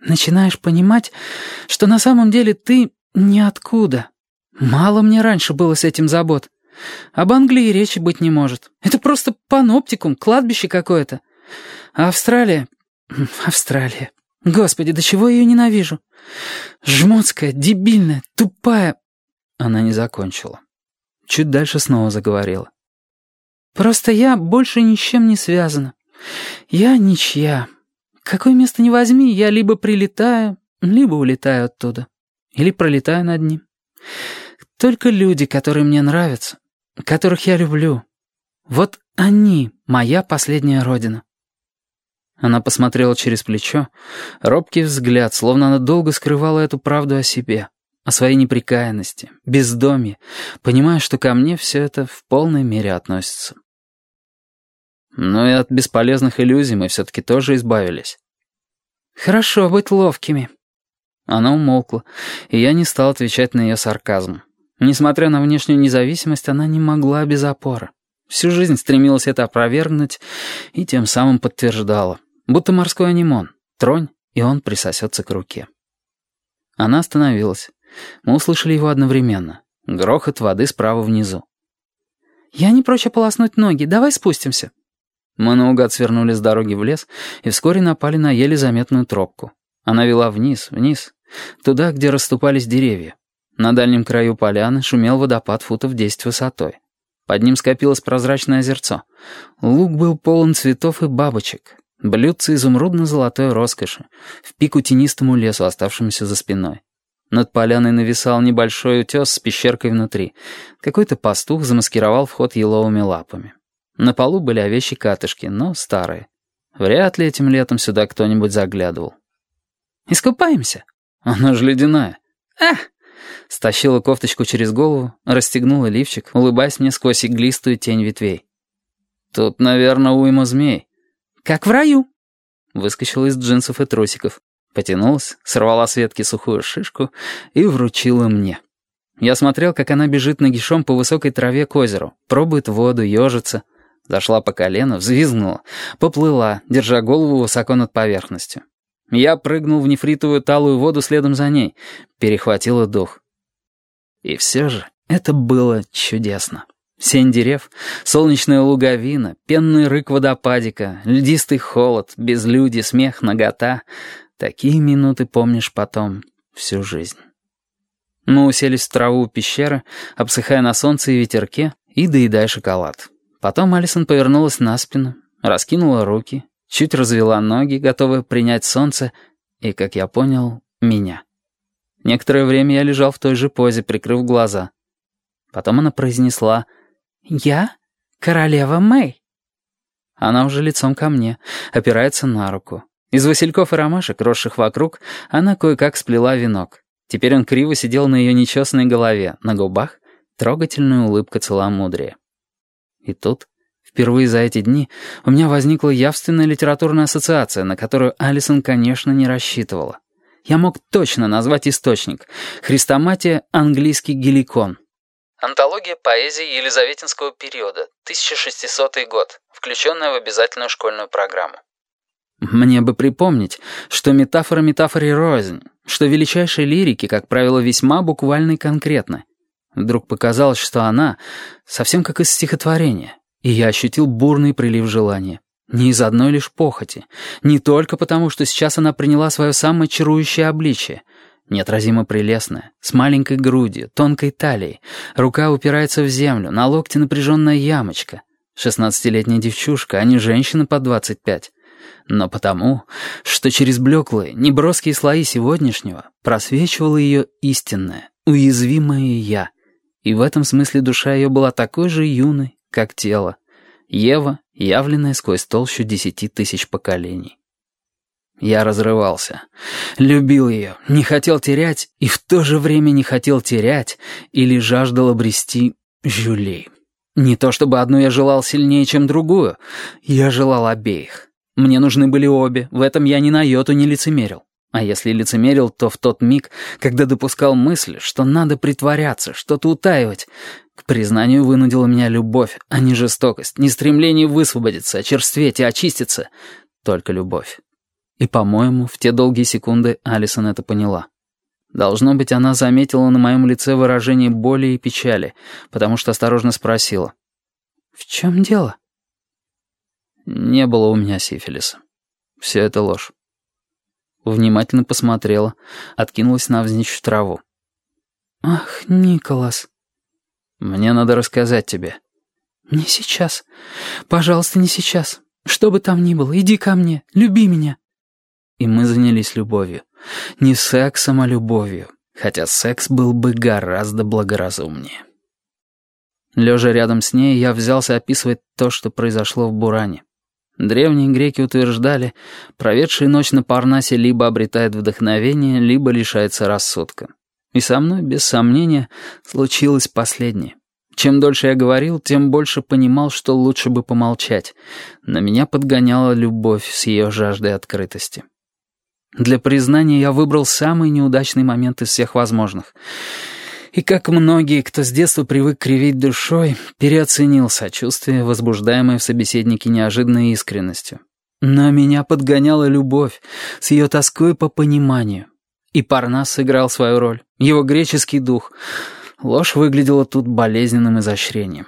начинаешь понимать, что на самом деле ты ниоткуда. Мало мне раньше было с этим забот. Об Англии речи быть не может. Это просто паноптикум, кладбище какое-то. А Австралия... Австралия. Господи, до чего я ее ненавижу? Жмотская, дебильная, тупая... Она не закончила. Чуть дальше снова заговорила. «Просто я больше ни с чем не связана. Я ничья. Какое место не возьми, я либо прилетаю, либо улетаю оттуда. Или пролетаю над ним. Только люди, которые мне нравятся, которых я люблю. Вот они — моя последняя родина». Она посмотрела через плечо, робкий взгляд, словно она долго скрывала эту правду о себе, о своей неприкаянности, бездомье, понимая, что ко мне все это в полной мере относится. Но и от бесполезных иллюзий мы все-таки тоже избавились. «Хорошо быть ловкими». Она умолкла, и я не стал отвечать на ее сарказм. Несмотря на внешнюю независимость, она не могла без опоры. Всю жизнь стремилась это опровергнуть и тем самым подтверждала. Будто морской анимон. Тронь, и он присосется к руке. Она остановилась. Мы услышали его одновременно. Грохот воды справа внизу. «Я не прочь ополоснуть ноги. Давай спустимся». Мы наугад свернули с дороги в лес и вскоре напали на еле заметную тропку. Она вела вниз, вниз, туда, где расступались деревья. На дальнем краю поляны шумел водопад футов 10 высотой. Под ним скопилось прозрачное озерцо. Луг был полон цветов и бабочек. Блюдце изумрудно-золотой роскоши, в пику тенистому лесу, оставшемуся за спиной. Над поляной нависал небольшой утес с пещеркой внутри. Какой-то пастух замаскировал вход еловыми лапами. На полу были овечьи катышки, но старые. Вряд ли этим летом сюда кто-нибудь заглядывал. «Искупаемся?» «Она же ледяная». «Ах!» Стащила кофточку через голову, расстегнула лифчик, улыбаясь мне сквозь иглистую тень ветвей. «Тут, наверное, уйма змей». «Как в раю». Выскочила из джинсов и трусиков. Потянулась, сорвала с ветки сухую шишку и вручила мне. Я смотрел, как она бежит нагишом по высокой траве к озеру, пробует воду, ежится. Зашла по колено, взвизгнула, поплыла, держа голову высоко над поверхностью. Я прыгнул в нефритовую талую воду следом за ней, перехватила дух. И все же это было чудесно. Сень дерев, солнечная луговина, пенный рык водопадика, льдистый холод, безлюдье, смех, нагота. Такие минуты помнишь потом всю жизнь. Мы уселись в траву пещеры, обсыхая на солнце и ветерке, и доедая шоколад. Потом Алисон повернулась на спину, раскинула руки, чуть развела ноги, готовая принять солнце, и, как я понял, меня. Некоторое время я лежал в той же позе, прикрыв глаза. Потом она произнесла «Я королева Мэй». Она уже лицом ко мне, опирается на руку. Из васильков и ромашек, росших вокруг, она кое-как сплела венок. Теперь он криво сидел на ее нечесанной голове, на губах трогательная улыбка целомудрия. И тут, впервые за эти дни, у меня возникла явственная литературная ассоциация, на которую Алисон, конечно, не рассчитывала. Я мог точно назвать источник. Хрестоматия «Английский геликон». Антология поэзии Елизаветинского периода, 1600 год, включенная в обязательную школьную программу. Мне бы припомнить, что метафора метафоре рознь, что величайшие лирики, как правило, весьма буквальны и конкретны. Вдруг показалось, что она совсем как из стихотворения, и я ощутил бурный прилив желания. Не из одной лишь похоти, не только потому, что сейчас она приняла свое самое чарующее обличие, неотразимо прелестное, с маленькой грудью, тонкой талией, рука упирается в землю, на локте напряженная ямочка. Шестнадцатилетняя девчушка, а не женщина по двадцать пять. Но потому, что через блеклые, неброские слои сегодняшнего просвечивало ее истинное, уязвимое «я», и в этом смысле душа ее была такой же юной, как тело. Ева, явленная сквозь толщу десяти тысяч поколений. Я разрывался. Любил ее, не хотел терять, и в то же время не хотел терять или жаждал обрести Жюлей. Не то чтобы одну я желал сильнее, чем другую. Я желал обеих. Мне нужны были обе, в этом я ни на йоту не лицемерил. А если лицемерил, то в тот миг, когда допускал мысль, что надо притворяться, что-то утаивать. К признанию вынудила меня любовь, а не жестокость, не стремление высвободиться, очерстветь и очиститься. Только любовь. И, по-моему, в те долгие секунды Алисон это поняла. Должно быть, она заметила на моем лице выражение боли и печали, потому что осторожно спросила. «В чем дело?» «Не было у меня сифилиса. Все это ложь». Внимательно посмотрела, откинулась навзничь в траву. «Ах, Николас!» «Мне надо рассказать тебе». «Не сейчас. Пожалуйста, не сейчас. Что бы там ни было, иди ко мне, люби меня» и мы занялись любовью. Не сексом, а любовью, хотя секс был бы гораздо благоразумнее. Лежа рядом с ней, я взялся описывать то, что произошло в Буране. Древние греки утверждали, проведший ночь на Парнасе либо обретает вдохновение, либо лишается рассудка. И со мной, без сомнения, случилось последнее. Чем дольше я говорил, тем больше понимал, что лучше бы помолчать. На меня подгоняла любовь с ее жаждой открытости. Для признания я выбрал самый неудачный момент из всех возможных. И как многие, кто с детства привык кривить душой, переоценил сочувствие, возбуждаемое в собеседнике неожиданной искренностью. Но меня подгоняла любовь с ее тоской по пониманию. И Парнас сыграл свою роль, его греческий дух. Ложь выглядела тут болезненным изощрением.